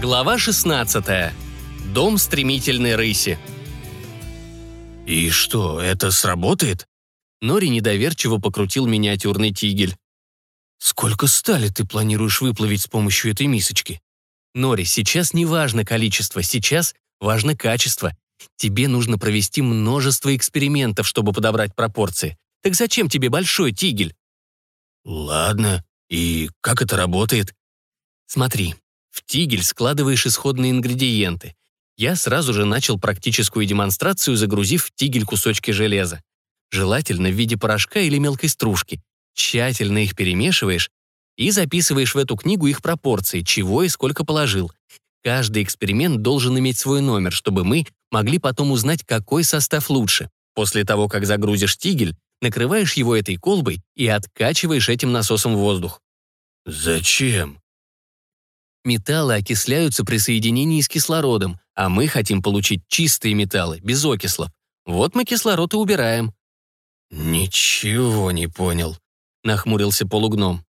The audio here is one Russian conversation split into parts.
Глава 16. Дом стремительной рыси. «И что, это сработает?» Нори недоверчиво покрутил миниатюрный тигель. «Сколько стали ты планируешь выплавить с помощью этой мисочки?» Нори, сейчас не важно количество, сейчас важно качество. Тебе нужно провести множество экспериментов, чтобы подобрать пропорции. Так зачем тебе большой тигель? Ладно, и как это работает? Смотри, в тигель складываешь исходные ингредиенты. Я сразу же начал практическую демонстрацию, загрузив в тигель кусочки железа. Желательно в виде порошка или мелкой стружки. Тщательно их перемешиваешь и записываешь в эту книгу их пропорции, чего и сколько положил. Каждый эксперимент должен иметь свой номер, чтобы мы могли потом узнать, какой состав лучше. После того, как загрузишь тигель, накрываешь его этой колбой и откачиваешь этим насосом воздух. «Зачем?» Металлы окисляются при соединении с кислородом, а мы хотим получить чистые металлы, без окислов. Вот мы кислород и убираем». «Ничего не понял», — нахмурился полугном.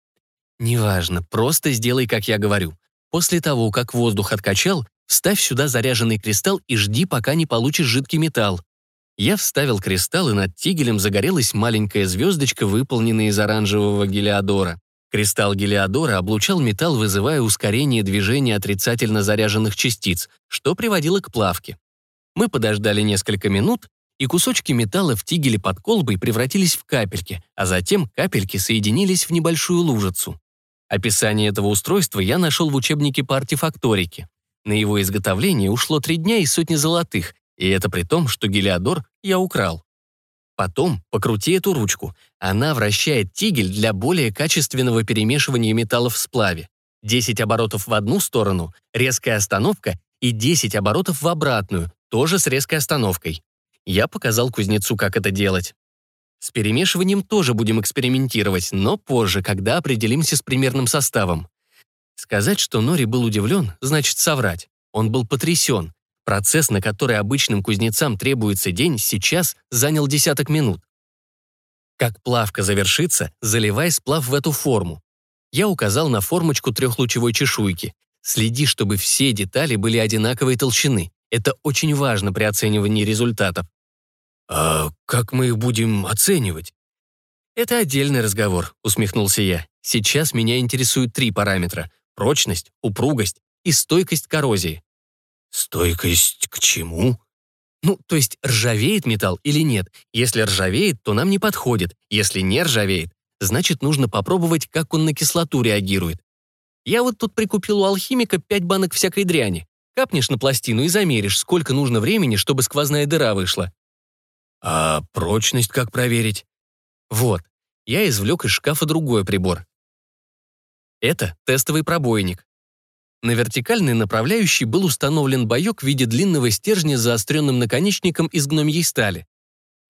«Неважно, просто сделай, как я говорю. После того, как воздух откачал, вставь сюда заряженный кристалл и жди, пока не получишь жидкий металл. Я вставил кристалл, и над тигелем загорелась маленькая звездочка, выполненная из оранжевого гелиодора. Кристалл Гелиодора облучал металл, вызывая ускорение движения отрицательно заряженных частиц, что приводило к плавке. Мы подождали несколько минут, и кусочки металла в тигеле под колбой превратились в капельки, а затем капельки соединились в небольшую лужицу. Описание этого устройства я нашел в учебнике по артефакторике. На его изготовление ушло три дня и сотни золотых, и это при том, что Гелиодор я украл. Потом покрути эту ручку. Она вращает тигель для более качественного перемешивания металлов в сплаве. 10 оборотов в одну сторону, резкая остановка и 10 оборотов в обратную, тоже с резкой остановкой. Я показал кузнецу, как это делать. С перемешиванием тоже будем экспериментировать, но позже, когда определимся с примерным составом. Сказать, что Нори был удивлен, значит соврать. Он был потрясен. Процесс, на который обычным кузнецам требуется день, сейчас занял десяток минут. Как плавка завершится, заливай сплав в эту форму. Я указал на формочку трехлучевой чешуйки. Следи, чтобы все детали были одинаковой толщины. Это очень важно при оценивании результатов. «А как мы их будем оценивать?» «Это отдельный разговор», — усмехнулся я. «Сейчас меня интересуют три параметра — прочность, упругость и стойкость коррозии. «Стойкость к чему?» Ну, то есть ржавеет металл или нет. Если ржавеет, то нам не подходит. Если не ржавеет, значит, нужно попробовать, как он на кислоту реагирует. Я вот тут прикупил у алхимика пять банок всякой дряни. Капнешь на пластину и замеришь, сколько нужно времени, чтобы сквозная дыра вышла. А прочность как проверить? Вот. Я извлек из шкафа другой прибор. Это тестовый пробойник. На вертикальной направляющей был установлен боек в виде длинного стержня с заостренным наконечником из гномьей стали.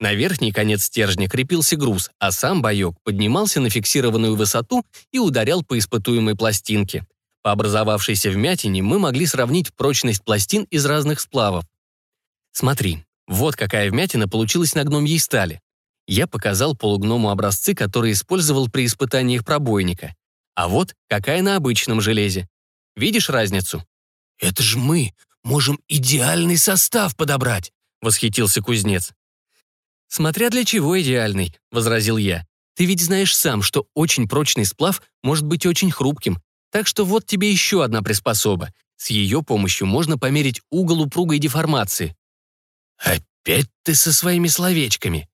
На верхний конец стержня крепился груз, а сам боек поднимался на фиксированную высоту и ударял по испытуемой пластинке. По образовавшейся вмятине мы могли сравнить прочность пластин из разных сплавов. Смотри, вот какая вмятина получилась на гномьей стали. Я показал полугному образцы, которые использовал при испытаниях пробойника. А вот какая на обычном железе. Видишь разницу?» «Это ж мы можем идеальный состав подобрать», — восхитился кузнец. «Смотря для чего идеальный», — возразил я. «Ты ведь знаешь сам, что очень прочный сплав может быть очень хрупким, так что вот тебе еще одна приспособа. С ее помощью можно померить угол упругой деформации». «Опять ты со своими словечками».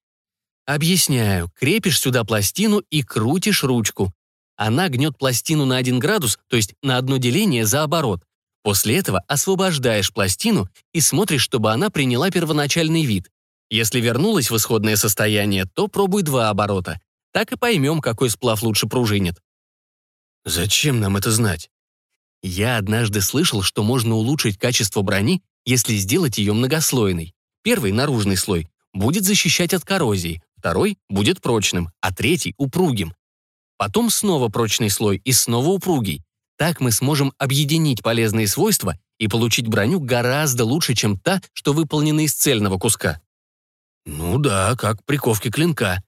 «Объясняю. Крепишь сюда пластину и крутишь ручку. Она гнет пластину на 1 градус, то есть на одно деление за оборот. После этого освобождаешь пластину и смотришь, чтобы она приняла первоначальный вид. Если вернулась в исходное состояние, то пробуй два оборота. Так и поймем, какой сплав лучше пружинит. Зачем нам это знать? Я однажды слышал, что можно улучшить качество брони, если сделать ее многослойной. Первый, наружный слой, будет защищать от коррозии, второй будет прочным, а третий — упругим. Потом снова прочный слой и снова упругий. Так мы сможем объединить полезные свойства и получить броню гораздо лучше, чем та, что выполнена из цельного куска. Ну да, как приковки клинка.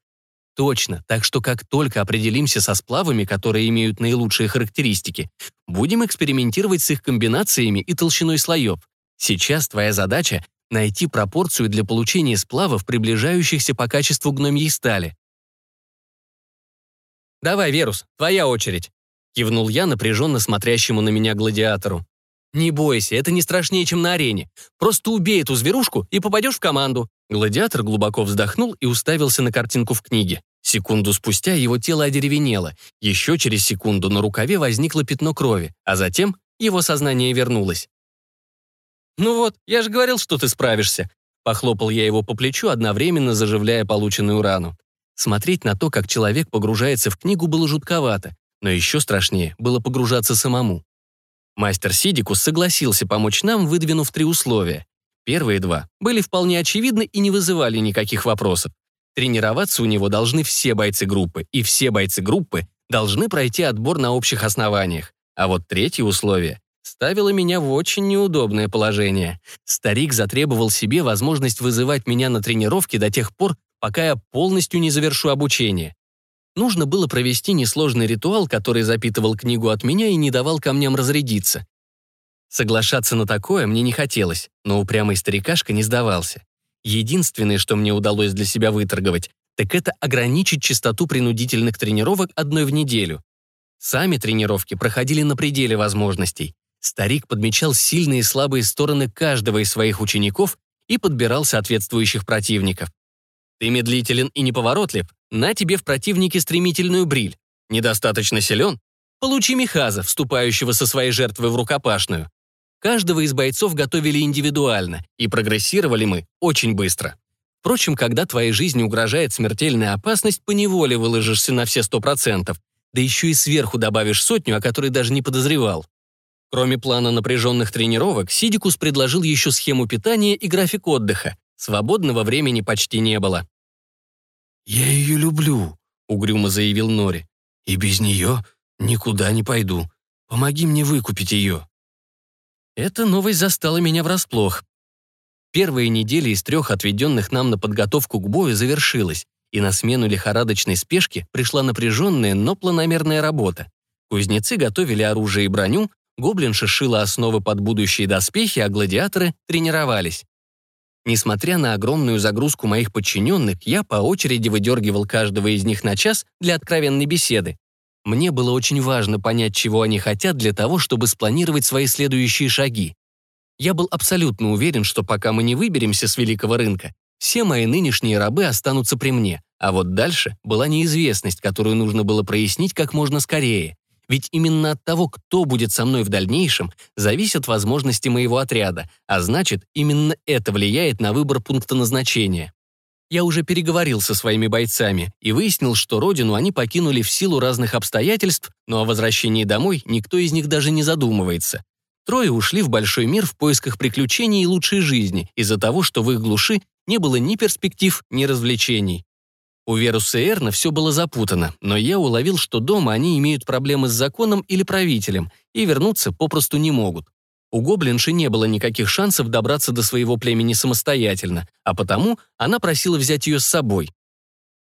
Точно, так что как только определимся со сплавами, которые имеют наилучшие характеристики, будем экспериментировать с их комбинациями и толщиной слоев. Сейчас твоя задача — найти пропорцию для получения сплавов, приближающихся по качеству гномьей стали. «Давай, Верус, твоя очередь», — кивнул я напряженно смотрящему на меня гладиатору. «Не бойся, это не страшнее, чем на арене. Просто убей эту зверушку и попадешь в команду». Гладиатор глубоко вздохнул и уставился на картинку в книге. Секунду спустя его тело одеревенело. Еще через секунду на рукаве возникло пятно крови, а затем его сознание вернулось. «Ну вот, я же говорил, что ты справишься», Похлопал я его по плечу, одновременно заживляя полученную рану. Смотреть на то, как человек погружается в книгу, было жутковато, но еще страшнее было погружаться самому. Мастер Сидикус согласился помочь нам, выдвинув три условия. Первые два были вполне очевидны и не вызывали никаких вопросов. Тренироваться у него должны все бойцы группы, и все бойцы группы должны пройти отбор на общих основаниях. А вот третье условие ставило меня в очень неудобное положение. Старик затребовал себе возможность вызывать меня на тренировки до тех пор, пока я полностью не завершу обучение. Нужно было провести несложный ритуал, который запитывал книгу от меня и не давал камням разрядиться. Соглашаться на такое мне не хотелось, но упрямый старикашка не сдавался. Единственное, что мне удалось для себя выторговать, так это ограничить частоту принудительных тренировок одной в неделю. Сами тренировки проходили на пределе возможностей. Старик подмечал сильные и слабые стороны каждого из своих учеников и подбирал соответствующих противников. Ты медлителен и неповоротлив, на тебе в противнике стремительную бриль. Недостаточно силен? Получи Михаза, вступающего со своей жертвой в рукопашную. Каждого из бойцов готовили индивидуально, и прогрессировали мы очень быстро. Впрочем, когда твоей жизни угрожает смертельная опасность, поневоле выложишься на все сто процентов, да еще и сверху добавишь сотню, о которой даже не подозревал. Кроме плана напряженных тренировок, Сидикус предложил еще схему питания и график отдыха. Свободного времени почти не было. «Я ее люблю», — угрюмо заявил Нори. «И без нее никуда не пойду. Помоги мне выкупить ее». Эта новость застала меня врасплох. Первые недели из трех отведенных нам на подготовку к бою завершилась, и на смену лихорадочной спешки пришла напряженная, но планомерная работа. Кузнецы готовили оружие и броню, гоблин шишила основы под будущие доспехи, а гладиаторы тренировались. Несмотря на огромную загрузку моих подчиненных, я по очереди выдергивал каждого из них на час для откровенной беседы. Мне было очень важно понять, чего они хотят для того, чтобы спланировать свои следующие шаги. Я был абсолютно уверен, что пока мы не выберемся с великого рынка, все мои нынешние рабы останутся при мне, а вот дальше была неизвестность, которую нужно было прояснить как можно скорее. Ведь именно от того, кто будет со мной в дальнейшем, зависят возможности моего отряда, а значит, именно это влияет на выбор пункта назначения. Я уже переговорил со своими бойцами и выяснил, что родину они покинули в силу разных обстоятельств, но о возвращении домой никто из них даже не задумывается. Трое ушли в большой мир в поисках приключений и лучшей жизни из-за того, что в их глуши не было ни перспектив, ни развлечений. У Веруса Эрна все было запутано, но я уловил, что дома они имеют проблемы с законом или правителем и вернуться попросту не могут. У гоблинши не было никаких шансов добраться до своего племени самостоятельно, а потому она просила взять ее с собой.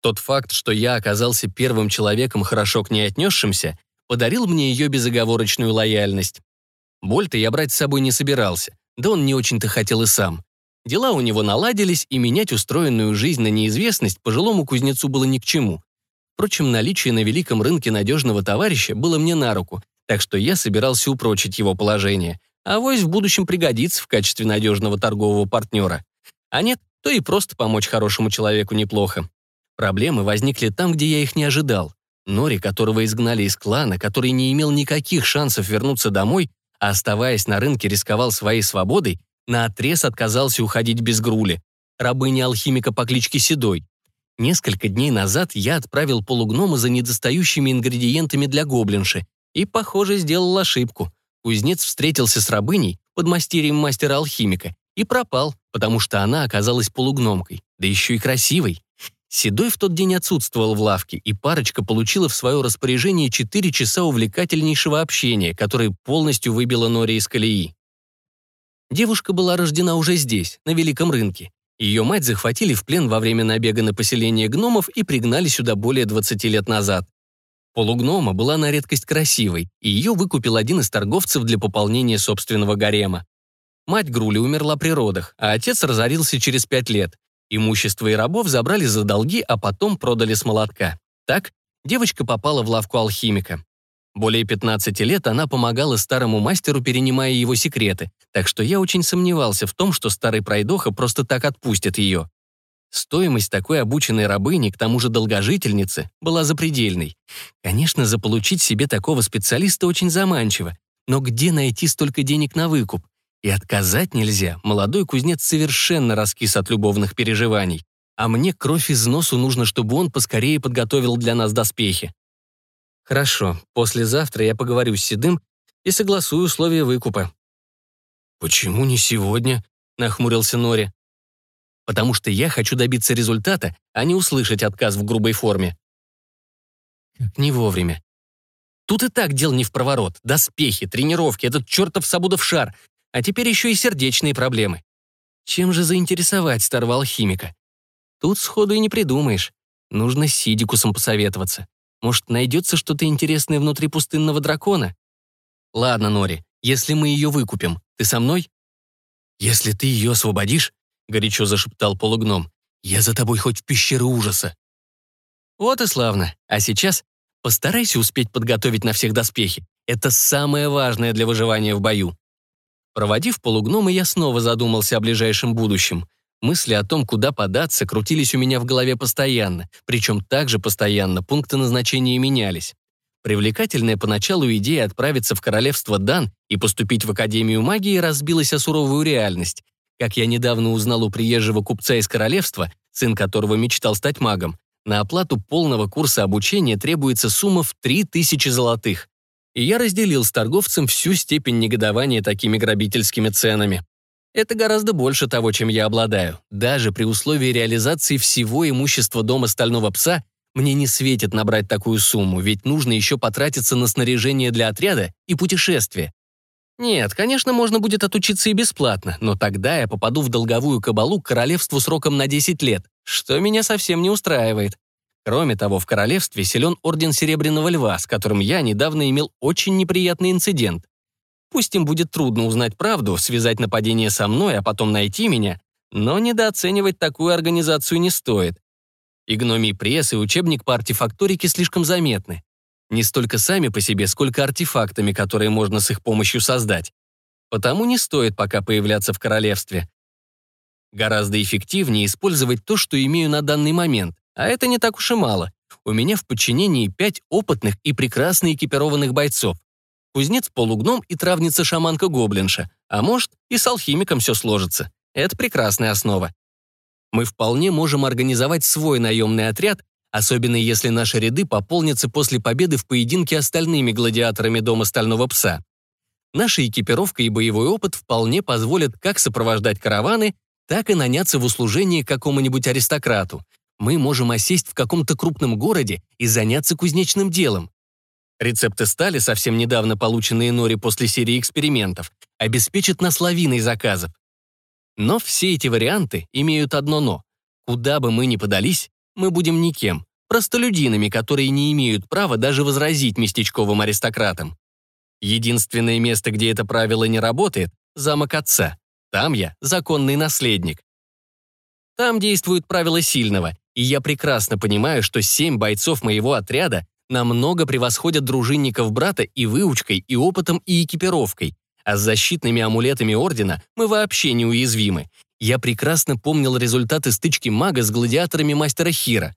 Тот факт, что я оказался первым человеком, хорошо к ней отнесшимся, подарил мне ее безоговорочную лояльность. Боль-то я брать с собой не собирался, да он не очень-то хотел и сам. Дела у него наладились, и менять устроенную жизнь на неизвестность пожилому кузнецу было ни к чему. Впрочем, наличие на великом рынке надежного товарища было мне на руку, так что я собирался упрочить его положение. А вось в будущем пригодится в качестве надежного торгового партнера. А нет, то и просто помочь хорошему человеку неплохо. Проблемы возникли там, где я их не ожидал. Нори, которого изгнали из клана, который не имел никаких шансов вернуться домой, а оставаясь на рынке рисковал своей свободой, наотрез отказался уходить без грули. Рабыня алхимика по кличке Седой. Несколько дней назад я отправил полугнома за недостающими ингредиентами для гоблинши и, похоже, сделал ошибку. Кузнец встретился с рабыней под мастерием мастера-алхимика и пропал, потому что она оказалась полугномкой, да еще и красивой. Седой в тот день отсутствовал в лавке, и парочка получила в свое распоряжение 4 часа увлекательнейшего общения, которое полностью выбило Нори из колеи. Девушка была рождена уже здесь, на Великом рынке. Ее мать захватили в плен во время набега на поселение гномов и пригнали сюда более 20 лет назад. Полугнома была на редкость красивой, и ее выкупил один из торговцев для пополнения собственного гарема. Мать Грули умерла при родах, а отец разорился через пять лет. Имущество и рабов забрали за долги, а потом продали с молотка. Так девочка попала в лавку алхимика. Более 15 лет она помогала старому мастеру, перенимая его секреты, так что я очень сомневался в том, что старый пройдоха просто так отпустит ее. Стоимость такой обученной рабыни, к тому же долгожительницы, была запредельной. Конечно, заполучить себе такого специалиста очень заманчиво, но где найти столько денег на выкуп? И отказать нельзя, молодой кузнец совершенно раскис от любовных переживаний. А мне кровь из носу нужно, чтобы он поскорее подготовил для нас доспехи. Хорошо, послезавтра я поговорю с Седым и согласую условия выкупа. «Почему не сегодня?» — нахмурился Нори потому что я хочу добиться результата, а не услышать отказ в грубой форме. Как не вовремя. Тут и так дел не в проворот. Доспехи, тренировки, этот чертов Сабудов шар, а теперь еще и сердечные проблемы. Чем же заинтересовать старого алхимика? Тут сходу и не придумаешь. Нужно с Сидикусом посоветоваться. Может, найдется что-то интересное внутри пустынного дракона? Ладно, Нори, если мы ее выкупим, ты со мной? Если ты ее освободишь, горячо зашептал полугном. «Я за тобой хоть в пещеру ужаса». Вот и славно. А сейчас постарайся успеть подготовить на всех доспехи. Это самое важное для выживания в бою. Проводив полугнома, я снова задумался о ближайшем будущем. Мысли о том, куда податься, крутились у меня в голове постоянно, причем также постоянно пункты назначения менялись. Привлекательная поначалу идея отправиться в королевство Дан и поступить в Академию магии разбилась о суровую реальность. Как я недавно узнал у приезжего купца из королевства, сын которого мечтал стать магом, на оплату полного курса обучения требуется сумма в 3000 золотых. И я разделил с торговцем всю степень негодования такими грабительскими ценами. Это гораздо больше того, чем я обладаю. Даже при условии реализации всего имущества дома Стального Пса мне не светит набрать такую сумму, ведь нужно еще потратиться на снаряжение для отряда и путешествие. Нет, конечно, можно будет отучиться и бесплатно, но тогда я попаду в долговую кабалу к королевству сроком на 10 лет, что меня совсем не устраивает. Кроме того, в королевстве силен Орден Серебряного Льва, с которым я недавно имел очень неприятный инцидент. Пусть им будет трудно узнать правду, связать нападение со мной, а потом найти меня, но недооценивать такую организацию не стоит. И гномий пресс, и учебник по артефакторике слишком заметны. Не столько сами по себе, сколько артефактами, которые можно с их помощью создать. Потому не стоит пока появляться в королевстве. Гораздо эффективнее использовать то, что имею на данный момент, а это не так уж и мало. У меня в подчинении пять опытных и прекрасно экипированных бойцов. Кузнец-полугном и травница-шаманка-гоблинша, а может, и с алхимиком все сложится. Это прекрасная основа. Мы вполне можем организовать свой наемный отряд особенно если наши ряды пополнятся после победы в поединке остальными гладиаторами Дома Стального Пса. Наша экипировка и боевой опыт вполне позволят как сопровождать караваны, так и наняться в услужение какому-нибудь аристократу. Мы можем осесть в каком-то крупном городе и заняться кузнечным делом. Рецепты стали, совсем недавно полученные Нори после серии экспериментов, обеспечат нас лавиной заказов. Но все эти варианты имеют одно «но». Куда бы мы ни подались, мы будем никем, простолюдинами, которые не имеют права даже возразить местечковым аристократам. Единственное место, где это правило не работает — замок отца. Там я законный наследник. Там действуют правила сильного, и я прекрасно понимаю, что семь бойцов моего отряда намного превосходят дружинников брата и выучкой, и опытом, и экипировкой, а с защитными амулетами Ордена мы вообще неуязвимы. Я прекрасно помнил результаты стычки мага с гладиаторами мастера Хира.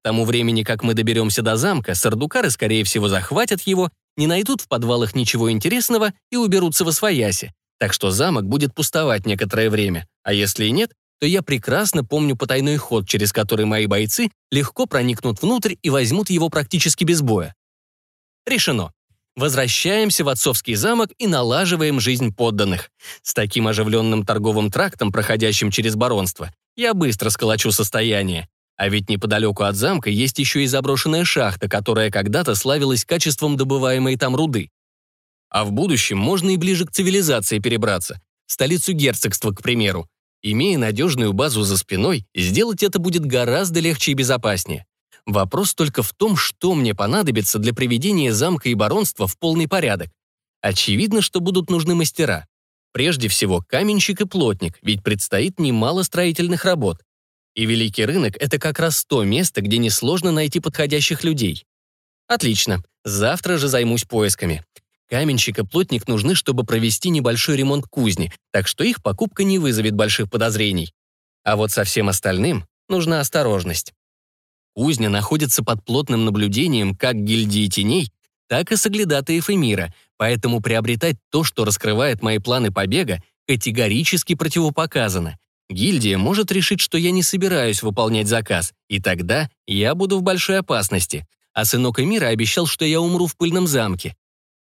К тому времени, как мы доберемся до замка, сардукары, скорее всего, захватят его, не найдут в подвалах ничего интересного и уберутся во свояси. Так что замок будет пустовать некоторое время. А если и нет, то я прекрасно помню потайной ход, через который мои бойцы легко проникнут внутрь и возьмут его практически без боя. Решено. Возвращаемся в отцовский замок и налаживаем жизнь подданных. С таким оживленным торговым трактом, проходящим через баронство, я быстро сколочу состояние. А ведь неподалеку от замка есть еще и заброшенная шахта, которая когда-то славилась качеством добываемой там руды. А в будущем можно и ближе к цивилизации перебраться, столицу герцогства, к примеру. Имея надежную базу за спиной, сделать это будет гораздо легче и безопаснее. Вопрос только в том, что мне понадобится для приведения замка и баронства в полный порядок. Очевидно, что будут нужны мастера. Прежде всего, каменщик и плотник, ведь предстоит немало строительных работ. И Великий рынок — это как раз то место, где несложно найти подходящих людей. Отлично, завтра же займусь поисками. Каменщик и плотник нужны, чтобы провести небольшой ремонт кузни, так что их покупка не вызовет больших подозрений. А вот со всем остальным нужна осторожность. Кузня находится под плотным наблюдением как гильдии теней, так и соглядатаев мира, поэтому приобретать то, что раскрывает мои планы побега, категорически противопоказано. Гильдия может решить, что я не собираюсь выполнять заказ, и тогда я буду в большой опасности. А сынок Эмира обещал, что я умру в пыльном замке.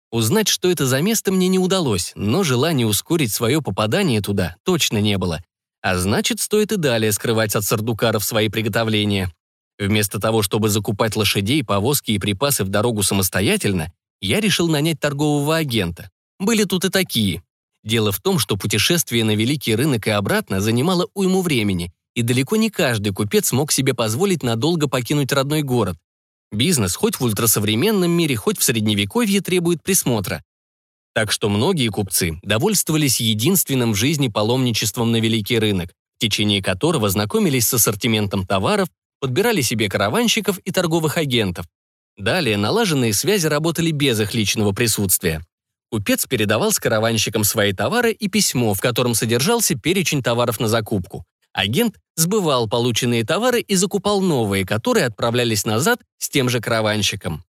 Узнать, что это за место, мне не удалось, но желания ускорить свое попадание туда точно не было. А значит, стоит и далее скрывать от сардукаров свои приготовления. Вместо того, чтобы закупать лошадей, повозки и припасы в дорогу самостоятельно, я решил нанять торгового агента. Были тут и такие. Дело в том, что путешествие на Великий рынок и обратно занимало уйму времени, и далеко не каждый купец мог себе позволить надолго покинуть родной город. Бизнес хоть в ультрасовременном мире, хоть в средневековье требует присмотра. Так что многие купцы довольствовались единственным в жизни паломничеством на Великий рынок, в течение которого знакомились с ассортиментом товаров, подбирали себе караванщиков и торговых агентов. Далее налаженные связи работали без их личного присутствия. Купец передавал с караванщиком свои товары и письмо, в котором содержался перечень товаров на закупку. Агент сбывал полученные товары и закупал новые, которые отправлялись назад с тем же караванщиком.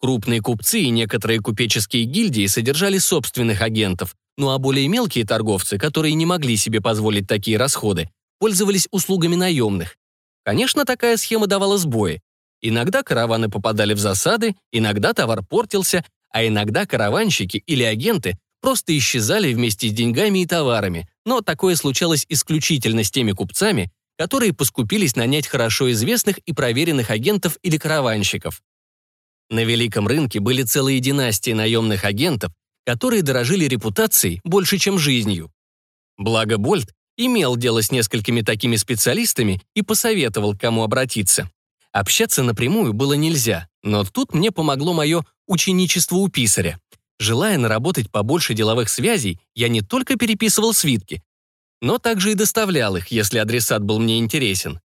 Крупные купцы и некоторые купеческие гильдии содержали собственных агентов, ну а более мелкие торговцы, которые не могли себе позволить такие расходы, пользовались услугами наемных. Конечно, такая схема давала сбои. Иногда караваны попадали в засады, иногда товар портился, а иногда караванщики или агенты просто исчезали вместе с деньгами и товарами, но такое случалось исключительно с теми купцами, которые поскупились нанять хорошо известных и проверенных агентов или караванщиков. На Великом рынке были целые династии наемных агентов, которые дорожили репутацией больше, чем жизнью. Благо Больт имел дело с несколькими такими специалистами и посоветовал, к кому обратиться. Общаться напрямую было нельзя, но тут мне помогло мое ученичество у писаря. Желая наработать побольше деловых связей, я не только переписывал свитки, но также и доставлял их, если адресат был мне интересен.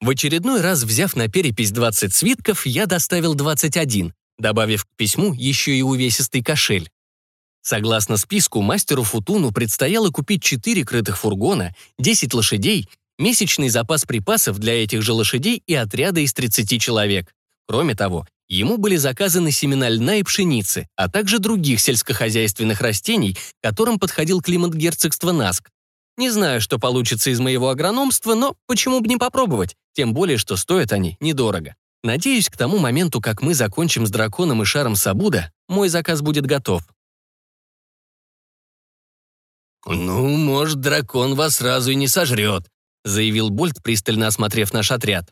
В очередной раз, взяв на перепись 20 свитков, я доставил 21, добавив к письму еще и увесистый кошель. Согласно списку, мастеру Футуну предстояло купить 4 крытых фургона, 10 лошадей, месячный запас припасов для этих же лошадей и отряда из 30 человек. Кроме того, ему были заказаны семена льна и пшеницы, а также других сельскохозяйственных растений, которым подходил климат герцогства Наск. Не знаю, что получится из моего агрономства, но почему бы не попробовать, тем более, что стоят они недорого. Надеюсь, к тому моменту, как мы закончим с драконом и шаром Сабуда, мой заказ будет готов. «Ну, может, дракон вас сразу и не сожрет», заявил Больт, пристально осмотрев наш отряд.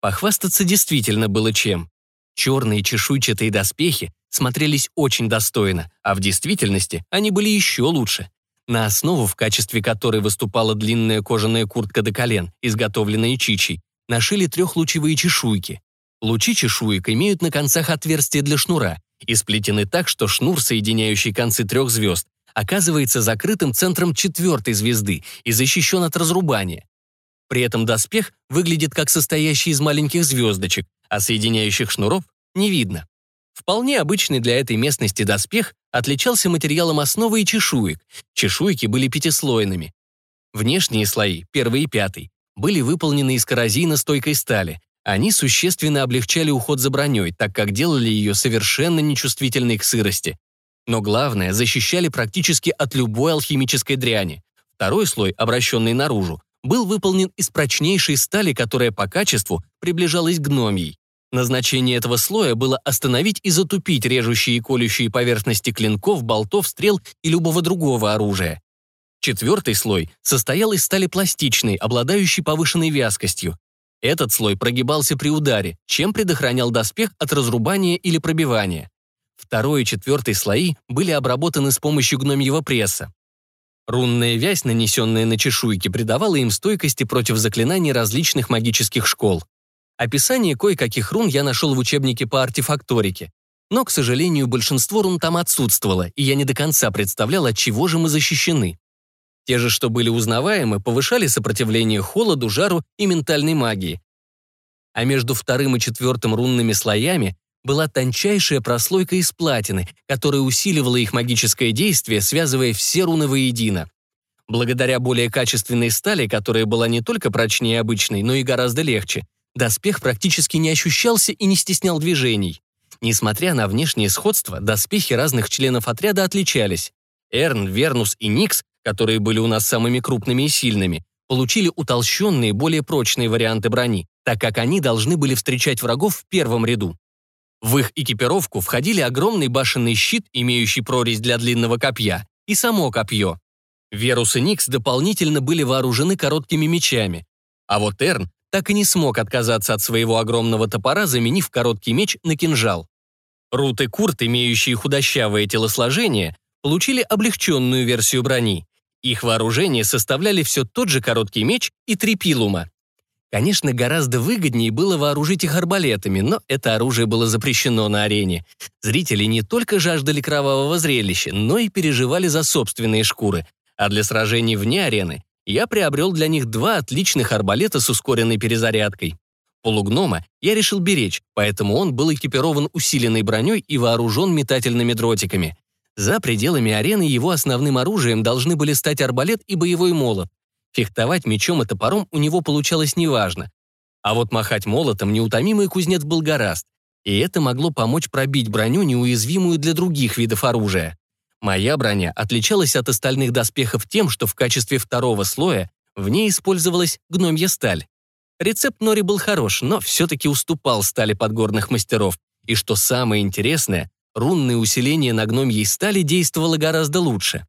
Похвастаться действительно было чем. Черные чешуйчатые доспехи смотрелись очень достойно, а в действительности они были еще лучше. На основу, в качестве которой выступала длинная кожаная куртка до колен, изготовленная чичей, нашили трехлучевые чешуйки. Лучи чешуек имеют на концах отверстия для шнура и сплетены так, что шнур, соединяющий концы трех звезд, оказывается закрытым центром четвертой звезды и защищен от разрубания. При этом доспех выглядит как состоящий из маленьких звездочек, а соединяющих шнуров не видно. Вполне обычный для этой местности доспех отличался материалом основы и чешуек. Чешуйки были пятислойными. Внешние слои, первый и пятый, были выполнены из коррозийно-стойкой стали. Они существенно облегчали уход за броней, так как делали ее совершенно нечувствительной к сырости. Но главное, защищали практически от любой алхимической дряни. Второй слой, обращенный наружу, был выполнен из прочнейшей стали, которая по качеству приближалась к гномьей. Назначение этого слоя было остановить и затупить режущие и колющие поверхности клинков, болтов, стрел и любого другого оружия. Четвертый слой состоял из стали пластичной, обладающей повышенной вязкостью. Этот слой прогибался при ударе, чем предохранял доспех от разрубания или пробивания. Второй и четвертый слои были обработаны с помощью гномьего пресса. Рунная вязь, нанесенная на чешуйки, придавала им стойкости против заклинаний различных магических школ. Описание кое-каких рун я нашел в учебнике по артефакторике. Но, к сожалению, большинство рун там отсутствовало, и я не до конца представлял, от чего же мы защищены. Те же, что были узнаваемы, повышали сопротивление холоду, жару и ментальной магии. А между вторым и четвертым рунными слоями была тончайшая прослойка из платины, которая усиливала их магическое действие, связывая все руны воедино. Благодаря более качественной стали, которая была не только прочнее обычной, но и гораздо легче, доспех практически не ощущался и не стеснял движений. Несмотря на внешнее сходство, доспехи разных членов отряда отличались. Эрн, Вернус и Никс, которые были у нас самыми крупными и сильными, получили утолщенные, более прочные варианты брони, так как они должны были встречать врагов в первом ряду. В их экипировку входили огромный башенный щит, имеющий прорезь для длинного копья, и само копье. Верус и Никс дополнительно были вооружены короткими мечами. А вот Эрн так и не смог отказаться от своего огромного топора, заменив короткий меч на кинжал. Рут и Курт, имеющие худощавое телосложение, получили облегченную версию брони. Их вооружение составляли все тот же короткий меч и три пилума. Конечно, гораздо выгоднее было вооружить их арбалетами, но это оружие было запрещено на арене. Зрители не только жаждали кровавого зрелища, но и переживали за собственные шкуры. А для сражений вне арены я приобрел для них два отличных арбалета с ускоренной перезарядкой. Полугнома я решил беречь, поэтому он был экипирован усиленной броней и вооружен метательными дротиками. За пределами арены его основным оружием должны были стать арбалет и боевой молот. Фехтовать мечом и топором у него получалось неважно. А вот махать молотом неутомимый кузнец был гораст, и это могло помочь пробить броню, неуязвимую для других видов оружия. Моя броня отличалась от остальных доспехов тем, что в качестве второго слоя в ней использовалась гномья сталь. Рецепт Нори был хорош, но все-таки уступал стали подгорных мастеров. И что самое интересное, рунное усиление на гномьей стали действовало гораздо лучше.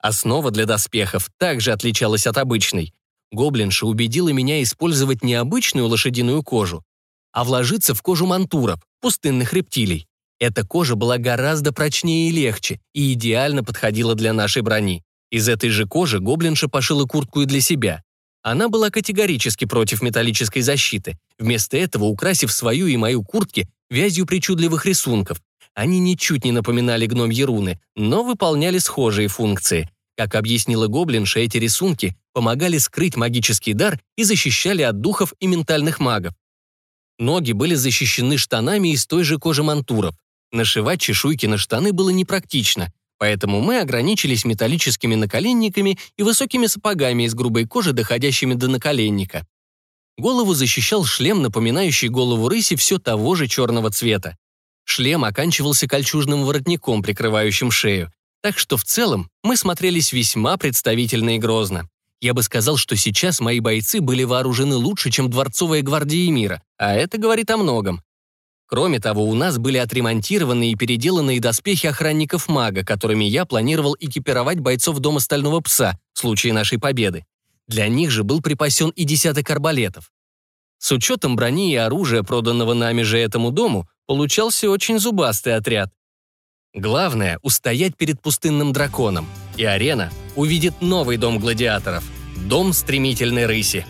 Основа для доспехов также отличалась от обычной. Гоблинша убедила меня использовать не обычную лошадиную кожу, а вложиться в кожу мантуров, пустынных рептилий. Эта кожа была гораздо прочнее и легче, и идеально подходила для нашей брони. Из этой же кожи гоблинша пошила куртку и для себя. Она была категорически против металлической защиты, вместо этого украсив свою и мою куртки вязью причудливых рисунков, они ничуть не напоминали гномьи руны, но выполняли схожие функции. Как объяснила Гоблинша, эти рисунки помогали скрыть магический дар и защищали от духов и ментальных магов. Ноги были защищены штанами из той же кожи мантуров. Нашивать чешуйки на штаны было непрактично, поэтому мы ограничились металлическими наколенниками и высокими сапогами из грубой кожи, доходящими до наколенника. Голову защищал шлем, напоминающий голову рыси все того же черного цвета. Шлем оканчивался кольчужным воротником, прикрывающим шею. Так что в целом мы смотрелись весьма представительно и грозно. Я бы сказал, что сейчас мои бойцы были вооружены лучше, чем дворцовая гвардия мира, а это говорит о многом. Кроме того, у нас были отремонтированные и переделанные доспехи охранников мага, которыми я планировал экипировать бойцов Дома Стального Пса в случае нашей победы. Для них же был припасен и десяток арбалетов. С учетом брони и оружия, проданного нами же этому дому, получался очень зубастый отряд. Главное — устоять перед пустынным драконом, и арена увидит новый дом гладиаторов — дом стремительной рыси.